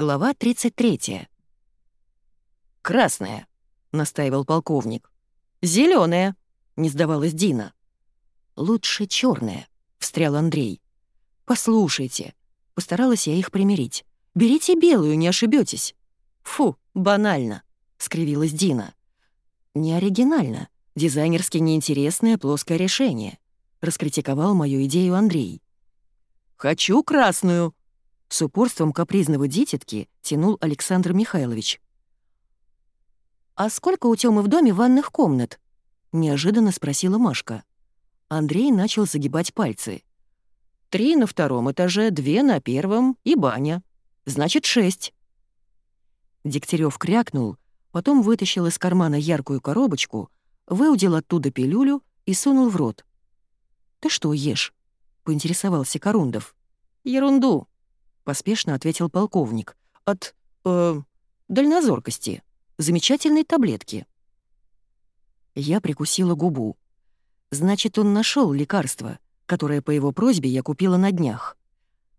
Глава 33. «Красная», — настаивал полковник. «Зелёная», — не сдавалась Дина. «Лучше черная», — встрял Андрей. «Послушайте», — постаралась я их примирить. «Берите белую, не ошибетесь. «Фу, банально», — скривилась Дина. «Не оригинально, дизайнерски неинтересное плоское решение», — раскритиковал мою идею Андрей. «Хочу красную», с упорством капризного дитятки тянул Александр Михайлович. «А сколько у Тёмы в доме ванных комнат?» — неожиданно спросила Машка. Андрей начал загибать пальцы. «Три на втором этаже, две на первом и баня. Значит, шесть». Дегтярев крякнул, потом вытащил из кармана яркую коробочку, выудил оттуда пилюлю и сунул в рот. «Ты что ешь?» — поинтересовался Корундов. «Ерунду», поспешно ответил полковник. От э, дальнозоркости. Замечательной таблетки. Я прикусила губу. Значит, он нашел лекарство, которое по его просьбе я купила на днях.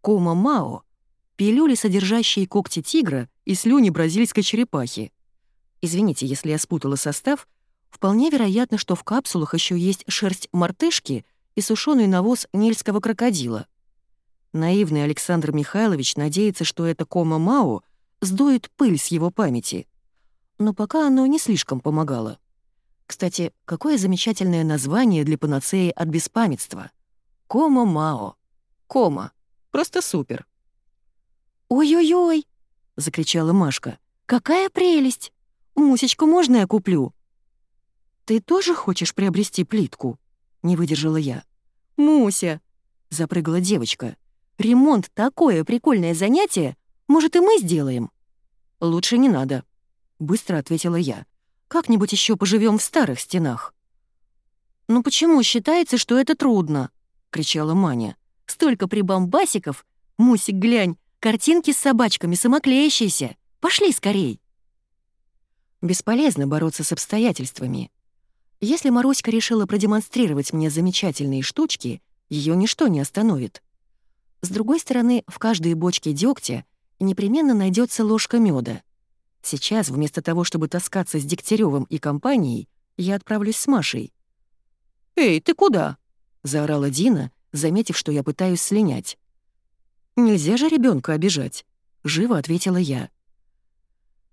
Кома Мао — пилюли, содержащие когти тигра и слюни бразильской черепахи. Извините, если я спутала состав, вполне вероятно, что в капсулах еще есть шерсть мартышки и сушеный навоз нильского крокодила. Наивный Александр Михайлович надеется, что это кома Мао сдует пыль с его памяти. Но пока оно не слишком помогало. Кстати, какое замечательное название для панацеи от беспамятства. Кома Мао. Кома. Просто супер. «Ой-ой-ой!» — закричала Машка. «Какая прелесть! Мусечку можно я куплю?» «Ты тоже хочешь приобрести плитку?» — не выдержала я. «Муся!» — запрыгала девочка. Ремонт — такое прикольное занятие. Может, и мы сделаем?» «Лучше не надо», — быстро ответила я. «Как-нибудь еще поживем в старых стенах». «Ну почему считается, что это трудно?» — кричала Маня. «Столько прибамбасиков! Мусик, глянь, картинки с собачками самоклеящиеся! Пошли скорей!» Бесполезно бороться с обстоятельствами. Если Маруська решила продемонстрировать мне замечательные штучки, ее ничто не остановит. С другой стороны, в каждой бочке дегтя непременно найдется ложка меда. Сейчас, вместо того, чтобы таскаться с Дегтяревым и компанией, я отправлюсь с Машей. «Эй, ты куда?» — заорала Дина, заметив, что я пытаюсь слинять. «Нельзя же ребенка обижать», — живо ответила я.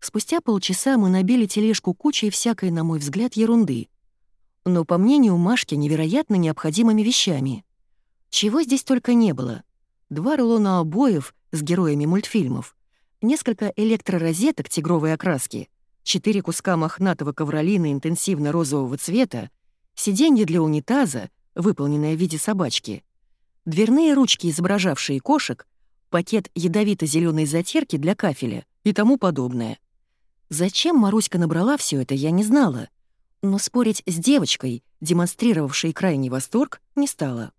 Спустя полчаса мы набили тележку кучей всякой, на мой взгляд, ерунды. Но, по мнению Машки, невероятно необходимыми вещами. Чего здесь только не было — два рулона обоев с героями мультфильмов, несколько электророзеток тигровой окраски, четыре куска мохнатого ковролина интенсивно-розового цвета, сиденье для унитаза, выполненное в виде собачки, дверные ручки, изображавшие кошек, пакет ядовито зеленой затирки для кафеля и тому подобное. Зачем Маруська набрала все это, я не знала, но спорить с девочкой, демонстрировавшей крайний восторг, не стала.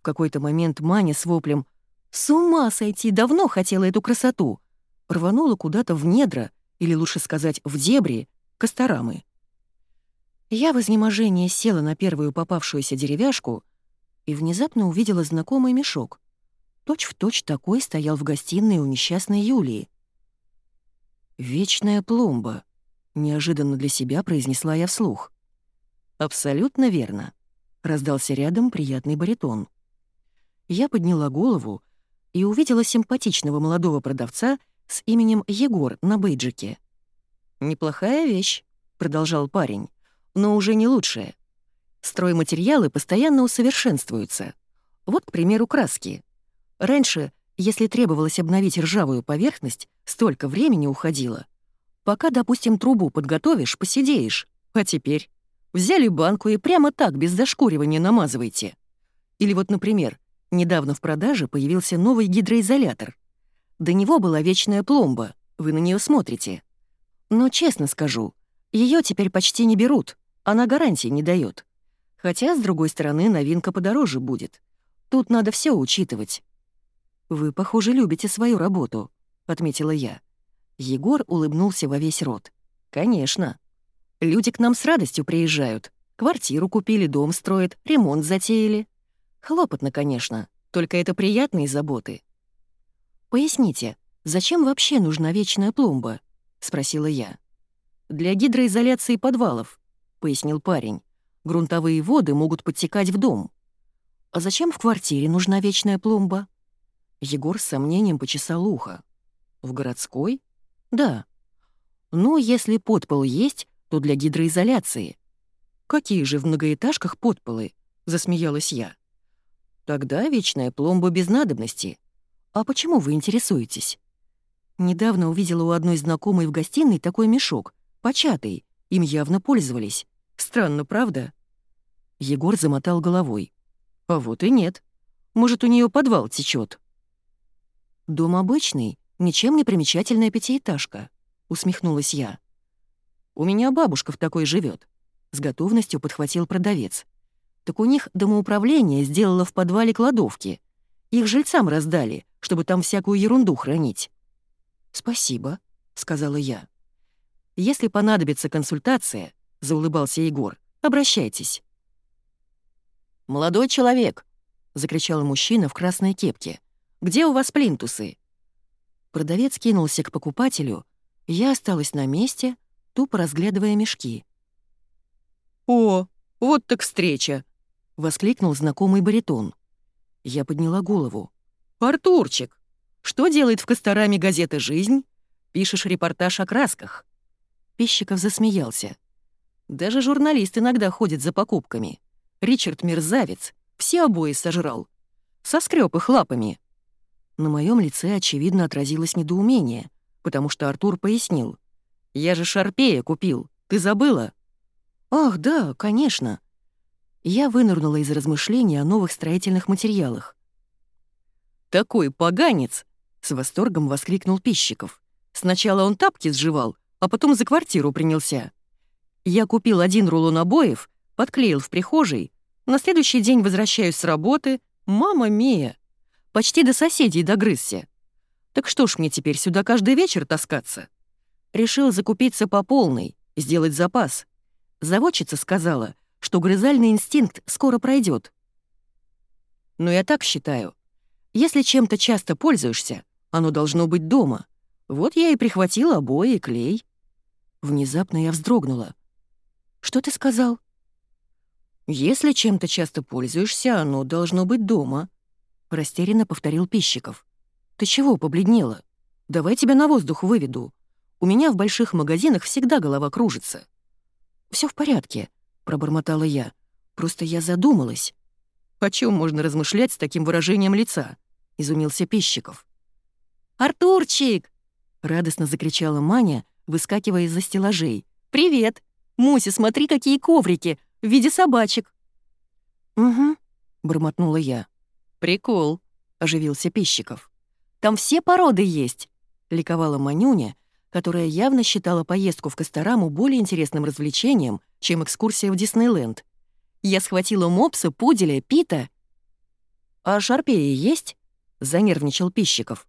В какой-то момент Маня с воплем с ума сойти, давно хотела эту красоту. Рванула куда-то в недра, или лучше сказать, в дебри, Костарамы. Я в изнеможении села на первую попавшуюся деревяшку и внезапно увидела знакомый мешок. Точь-в-точь точь такой стоял в гостиной у несчастной Юлии. «Вечная пломба», — неожиданно для себя произнесла я вслух. «Абсолютно верно», — раздался рядом приятный баритон. Я подняла голову и увидела симпатичного молодого продавца с именем Егор на бейджике. «Неплохая вещь», — продолжал парень, — «но уже не лучшая. Стройматериалы постоянно усовершенствуются. Вот, к примеру, краски. Раньше, если требовалось обновить ржавую поверхность, столько времени уходило. Пока, допустим, трубу подготовишь, посидеешь. А теперь взяли банку и прямо так, без зашкуривания, намазывайте. Или вот, например, Недавно в продаже появился новый гидроизолятор. До него была вечная пломба, вы на нее смотрите. Но честно скажу, ее теперь почти не берут, она гарантии не дает. Хотя, с другой стороны, новинка подороже будет. Тут надо все учитывать. «Вы, похоже, любите свою работу», — отметила я. Егор улыбнулся во весь рот. «Конечно. Люди к нам с радостью приезжают. Квартиру купили, дом строят, ремонт затеяли. Хлопотно, конечно, только это приятные заботы. Поясните, «Зачем вообще нужна вечная пломба?» — спросила я. «Для гидроизоляции подвалов», — пояснил парень. «Грунтовые воды могут подтекать в дом». «А зачем в квартире нужна вечная пломба?» Егор с сомнением почесал ухо. «В городской?» «Да». «Ну, если подпол есть, то для гидроизоляции». «Какие же в многоэтажках подполы?» — засмеялась я. «Тогда вечная пломба без надобности. А почему вы интересуетесь?» Недавно увидела у одной знакомой в гостиной такой мешок, початый, им явно пользовались. Странно, правда? Егор замотал головой. А вот и нет. Может, у нее подвал течет. Дом обычный, ничем не примечательная пятиэтажка, усмехнулась я. У меня бабушка в такой живет. С готовностью подхватил продавец. Так у них домоуправление сделало в подвале кладовки. Их жильцам раздали, чтобы там всякую ерунду хранить. «Спасибо», — сказала я. «Если понадобится консультация», — заулыбался Егор, — «обращайтесь». «Молодой человек», — закричал мужчина в красной кепке, — «где у вас плинтусы?» Продавец кинулся к покупателю, я осталась на месте, тупо разглядывая мешки. «О, вот так встреча!» — воскликнул знакомый баритон. Я подняла голову. «Артурчик, что делает в Костораме газета «Жизнь»? Пишешь репортаж о красках». Пищиков засмеялся. «Даже журналист иногда ходит за покупками. Ричард мерзавец, все обои сожрал. Соскреб их лапами». На моем лице, очевидно, отразилось недоумение, потому что Артур пояснил. «Я же шарпея купил, ты забыла?» «Ах, да, конечно». Я вынырнула из размышлений о новых строительных материалах. «Такой поганец!» — с восторгом воскликнул Пищиков. «Сначала он тапки сживал, а потом за квартиру принялся. Я купил один рулон обоев, подклеил в прихожей, на следующий день возвращаюсь с работы, мама мия, почти до соседей догрызся. Так что ж мне теперь сюда каждый вечер таскаться? Решил закупиться по полной, сделать запас. Заводчица сказала, что грызальный инстинкт скоро пройдет. Но я так считаю. Если чем-то часто пользуешься, оно должно быть дома. Вот я и прихватила обои и клей. Внезапно я вздрогнула. «Что ты сказал?» «Если чем-то часто пользуешься, оно должно быть дома», — растерянно повторил Пищиков. «Ты чего побледнела? Давай тебя на воздух выведу. У меня в больших магазинах всегда голова кружится». Все в порядке», — пробормотала я. «Просто я задумалась». «О чем можно размышлять с таким выражением лица?» — изумился Пищиков. «Артурчик!» — радостно закричала Маня, выскакивая из-за стеллажей. «Привет! Муся, смотри, какие коврики! В виде собачек!» «Угу», — бормотнула я. «Прикол», — оживился Пищиков. «Там все породы есть», — ликовала Манюня, которая явно считала поездку в Костораму более интересным развлечением, чем экскурсия в Диснейленд. Я схватила мопса, пуделя, пита. «А шарпеи есть?» — занервничал Пищиков.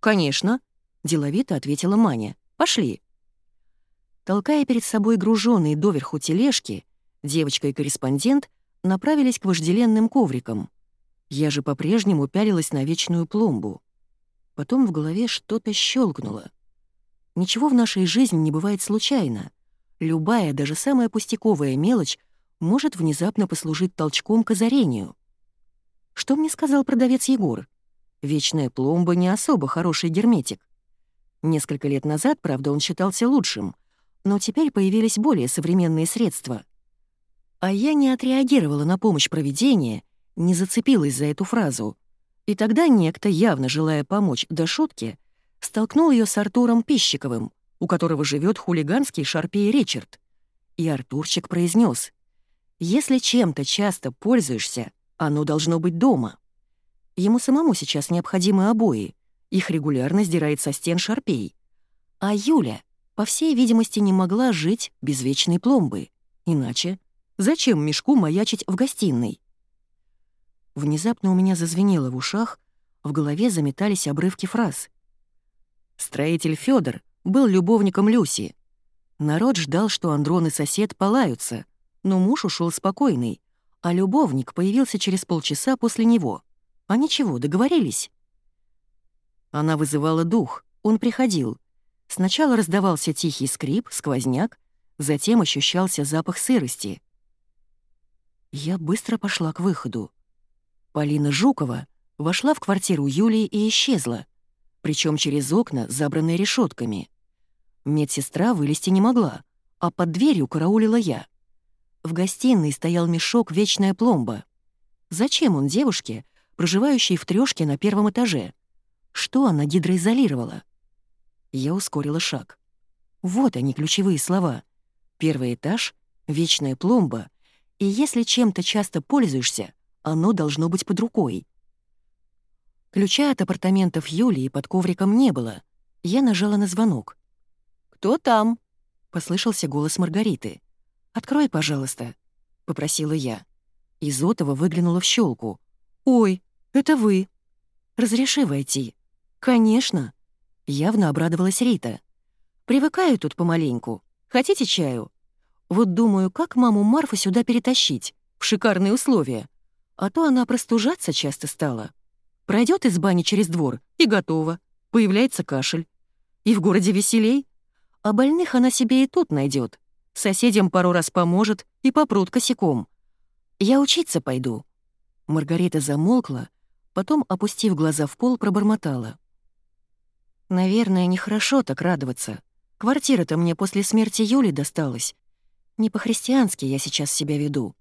«Конечно», — деловито ответила Маня. «Пошли». Толкая перед собой груженные доверху тележки, девочка и корреспондент направились к вожделенным коврикам. Я же по-прежнему пялилась на вечную пломбу. Потом в голове что-то щелкнуло. Ничего в нашей жизни не бывает случайно. Любая, даже самая пустяковая мелочь может внезапно послужить толчком к озарению. Что мне сказал продавец Егор? Вечная пломба не особо хороший герметик. Несколько лет назад, правда, он считался лучшим, но теперь появились более современные средства. А я не отреагировала на помощь проведения, не зацепилась за эту фразу. И тогда некто, явно желая помочь до шутки, столкнул ее с Артуром Пищиковым, у которого живет хулиганский шарпей Ричард. И Артурчик произнес: «Если чем-то часто пользуешься, оно должно быть дома». Ему самому сейчас необходимы обои, их регулярно сдирает со стен шарпей. А Юля, по всей видимости, не могла жить без вечной пломбы. Иначе зачем мешку маячить в гостиной? Внезапно у меня зазвенело в ушах, в голове заметались обрывки фраз — Строитель Федор был любовником Люси. Народ ждал, что Андрон и сосед полаются, но муж ушел спокойный, а любовник появился через полчаса после него. А ничего, договорились. Она вызывала дух, Он приходил. Сначала раздавался тихий скрип, сквозняк, затем ощущался запах сырости. Я быстро пошла к выходу. Полина Жукова вошла в квартиру Юлии и исчезла, причем через окна, забранные решетками. Медсестра вылезти не могла, а под дверью караулила я. В гостиной стоял мешок «Вечная пломба». Зачем он девушке, проживающей в трёшке на первом этаже? Что она гидроизолировала? Я ускорила шаг. Вот они, ключевые слова. Первый этаж, вечная пломба, и если чем-то часто пользуешься, оно должно быть под рукой. Ключа от апартаментов Юлии под ковриком не было. Я нажала на звонок. «Кто там?» — послышался голос Маргариты. «Открой, пожалуйста», — попросила я. Изотова выглянула в щелку. «Ой, это вы. Разреши войти». «Конечно». Явно обрадовалась Рита. «Привыкаю тут помаленьку. Хотите чаю? Вот думаю, как маму Марфу сюда перетащить, в шикарные условия. А то она простужаться часто стала. Пройдет из бани через двор, и готово. Появляется кашель. И в городе веселей. А больных она себе и тут найдет. Соседям пару раз поможет и попрут косяком. Я учиться пойду». Маргарита замолкла, потом, опустив глаза в пол, пробормотала. «Наверное, нехорошо так радоваться. Квартира-то мне после смерти Юли досталась. Не по-христиански я сейчас себя веду».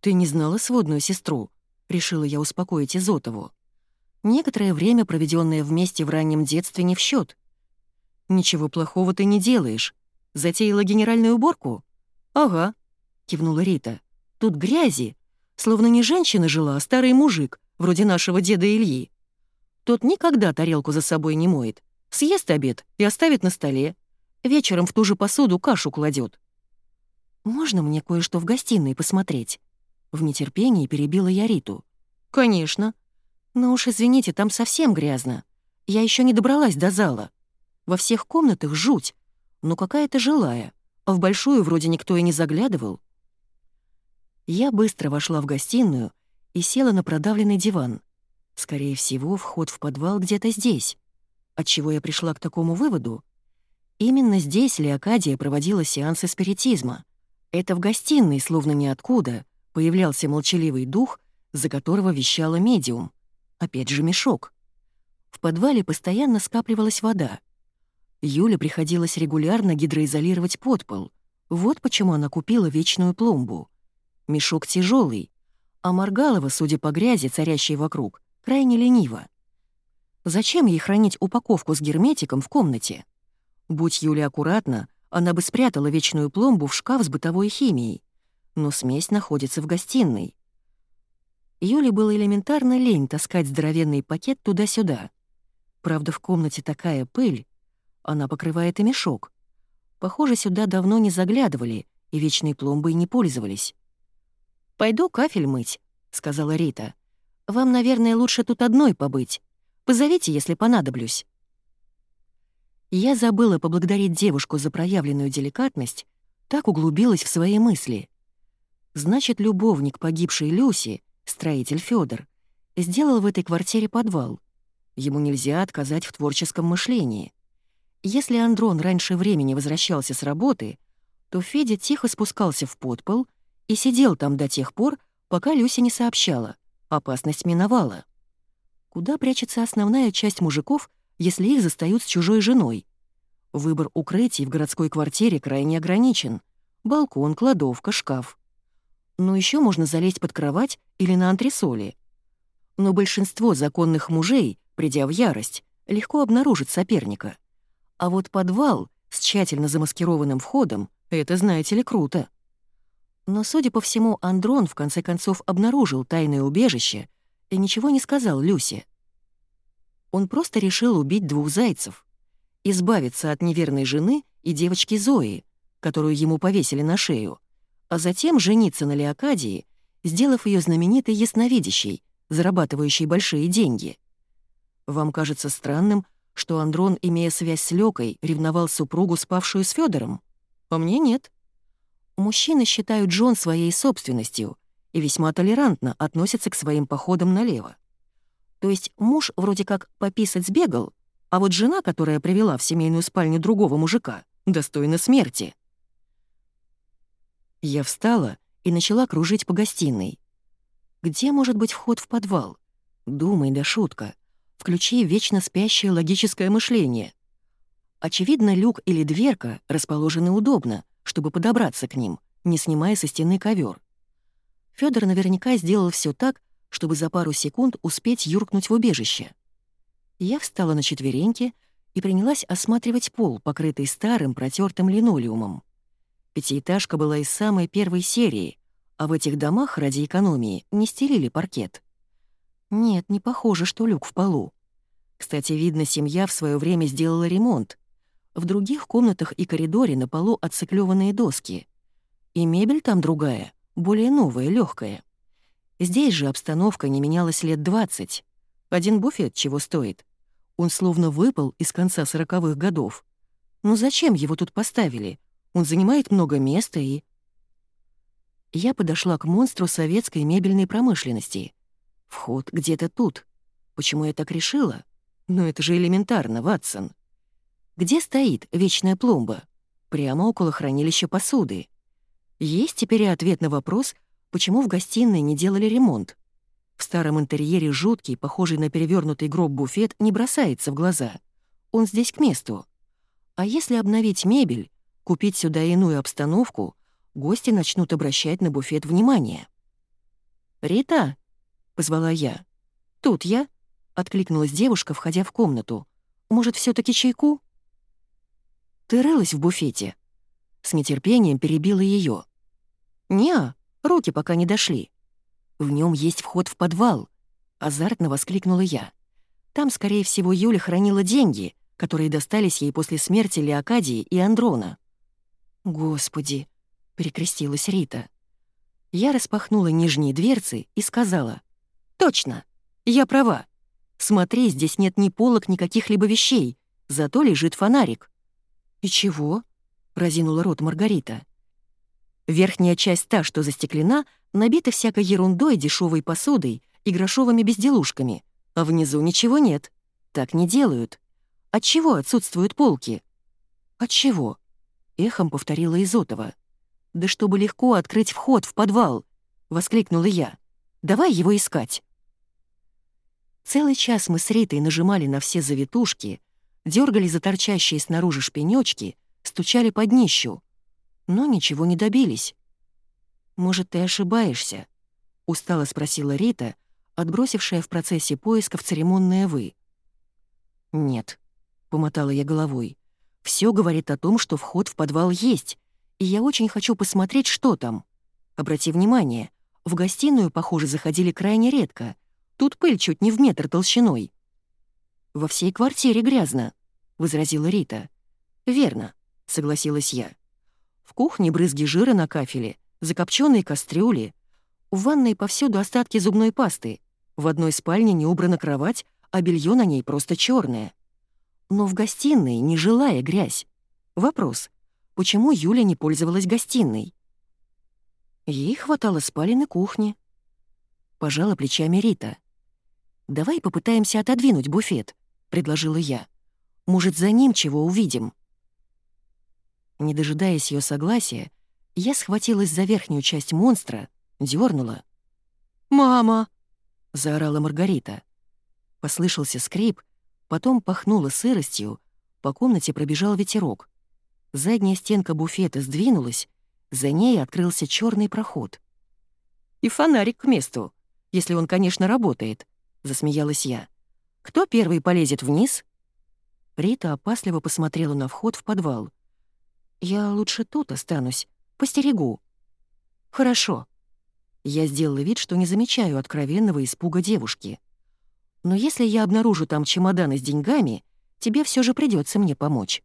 «Ты не знала сводную сестру?» — решила я успокоить Изотову. «Некоторое время, проведенное вместе в раннем детстве, не в счет. «Ничего плохого ты не делаешь. Затеяла генеральную уборку?» «Ага», — кивнула Рита. «Тут грязи. Словно не женщина жила, а старый мужик, вроде нашего деда Ильи. Тот никогда тарелку за собой не моет. Съест обед и оставит на столе. Вечером в ту же посуду кашу кладет. «Можно мне кое-что в гостиной посмотреть?» В нетерпении перебила я Риту. «Конечно. Но уж извините, там совсем грязно. Я еще не добралась до зала. Во всех комнатах жуть, но какая-то жилая, а в большую вроде никто и не заглядывал». Я быстро вошла в гостиную и села на продавленный диван. Скорее всего, вход в подвал где-то здесь. Отчего я пришла к такому выводу? Именно здесь Леокадия проводила сеансы спиритизма. Это в гостиной, словно ниоткуда, появлялся молчаливый дух, за которого вещала медиум. Опять же мешок. В подвале постоянно скапливалась вода. Юле приходилось регулярно гидроизолировать подпол. Вот почему она купила вечную пломбу. Мешок тяжелый, а Маргалова, судя по грязи, царящей вокруг, крайне лениво. Зачем ей хранить упаковку с герметиком в комнате? Будь Юля аккуратна, она бы спрятала вечную пломбу в шкаф с бытовой химией. Но смесь находится в гостиной. Юле было элементарно лень таскать здоровенный пакет туда-сюда. Правда, в комнате такая пыль. Она покрывает и мешок. Похоже, сюда давно не заглядывали и вечной пломбой не пользовались. «Пойду кафель мыть», — сказала Рита. «Вам, наверное, лучше тут одной побыть. Позовите, если понадоблюсь». Я забыла поблагодарить девушку за проявленную деликатность, так углубилась в свои мысли. Значит, любовник погибшей Люси, строитель Федор, сделал в этой квартире подвал. Ему нельзя отказать в творческом мышлении. Если Андрон раньше времени возвращался с работы, то Федя тихо спускался в подпол и сидел там до тех пор, пока Люся не сообщала. Опасность миновала. Куда прячется основная часть мужиков, если их застают с чужой женой. Выбор укрытий в городской квартире крайне ограничен. Балкон, кладовка, шкаф. Но еще можно залезть под кровать или на антресоли. Но большинство законных мужей, придя в ярость, легко обнаружит соперника. А вот подвал с тщательно замаскированным входом — это, знаете ли, круто. Но, судя по всему, Андрон в конце концов обнаружил тайное убежище и ничего не сказал Люсе. Он просто решил убить двух зайцев. Избавиться от неверной жены и девочки Зои, которую ему повесили на шею, а затем жениться на Леокадии, сделав ее знаменитой ясновидящей, зарабатывающей большие деньги. Вам кажется странным, что Андрон, имея связь с Лёкой, ревновал супругу, спавшую с Федором? По мне нет. Мужчины считают Джон своей собственностью и весьма толерантно относятся к своим походам налево. То есть муж вроде как пописать сбегал, А вот жена, которая привела в семейную спальню другого мужика, достойна смерти. Я встала и начала кружить по гостиной. Где может быть вход в подвал? Думай, да шутка. Включи вечно спящее логическое мышление. Очевидно, люк или дверка расположены удобно, чтобы подобраться к ним, не снимая со стены ковер. Федор наверняка сделал все так, чтобы за пару секунд успеть юркнуть в убежище. Я встала на четвереньки и принялась осматривать пол, покрытый старым протертым линолеумом. Пятиэтажка была из самой первой серии, а в этих домах ради экономии не стелили паркет. Нет, не похоже, что люк в полу. Кстати, видно, семья в свое время сделала ремонт. В других комнатах и коридоре на полу отциклёванные доски. И мебель там другая, более новая, легкая. Здесь же обстановка не менялась лет 20. Один буфет чего стоит. Он словно выпал из конца сороковых годов. Но зачем его тут поставили? Он занимает много места и... Я подошла к монстру советской мебельной промышленности. Вход где-то тут. Почему я так решила? Ну это же элементарно, Ватсон. Где стоит вечная пломба? Прямо около хранилища посуды. Есть теперь и ответ на вопрос, почему в гостиной не делали ремонт. В старом интерьере жуткий, похожий на перевернутый гроб буфет, не бросается в глаза. Он здесь к месту. А если обновить мебель, купить сюда иную обстановку, гости начнут обращать на буфет внимание. «Рита!» — позвала я. «Тут я?» — откликнулась девушка, входя в комнату. «Может, все таки чайку?» «Ты рылась в буфете?» С нетерпением перебила ее. «Не, руки пока не дошли. В нем есть вход в подвал», — азартно воскликнула я. «Там, скорее всего, Юля хранила деньги, которые достались ей после смерти Леокадии и Андрона». «Господи!» — перекрестилась Рита. Я распахнула нижние дверцы и сказала. «Точно! Я права. Смотри, здесь нет ни полок, ни каких-либо вещей, зато лежит фонарик». «И чего?» — разинула рот Маргарита. Верхняя часть та, что застеклена, набита всякой ерундой, дешевой посудой и грошовыми безделушками, а внизу ничего нет. Так не делают. От чего отсутствуют полки? От чего? Эхом повторила Изотова. Да чтобы легко открыть вход в подвал, воскликнула я. Давай его искать. Целый час мы с Ритой нажимали на все завитушки, дергали за торчащие снаружи шпенечки, стучали под днищу, но ничего не добились. «Может, ты ошибаешься?» — устало спросила Рита, отбросившая в процессе поисков церемонное «вы». «Нет», — помотала я головой. Все говорит о том, что вход в подвал есть, и я очень хочу посмотреть, что там. Обрати внимание, в гостиную, похоже, заходили крайне редко. Тут пыль чуть не в метр толщиной». «Во всей квартире грязно», — возразила Рита. «Верно», — согласилась я. В кухне брызги жира на кафеле, закопченные кастрюли. В ванной повсюду остатки зубной пасты. В одной спальне не убрана кровать, а белье на ней просто черное. Но в гостиной нежилая грязь. Вопрос, почему Юля не пользовалась гостиной? Ей хватало спален и кухни. Пожала плечами Рита. «Давай попытаемся отодвинуть буфет», — предложила я. «Может, за ним чего увидим?» Не дожидаясь ее согласия, я схватилась за верхнюю часть монстра, дернула. «Мама!» — заорала Маргарита. Послышался скрип, потом пахнуло сыростью, по комнате пробежал ветерок. Задняя стенка буфета сдвинулась, за ней открылся черный проход. «И фонарик к месту, если он, конечно, работает», — засмеялась я. «Кто первый полезет вниз?» Рита опасливо посмотрела на вход в подвал. «Я лучше тут останусь, постерегу». «Хорошо». Я сделала вид, что не замечаю откровенного испуга девушки. «Но если я обнаружу там чемоданы с деньгами, тебе все же придется мне помочь».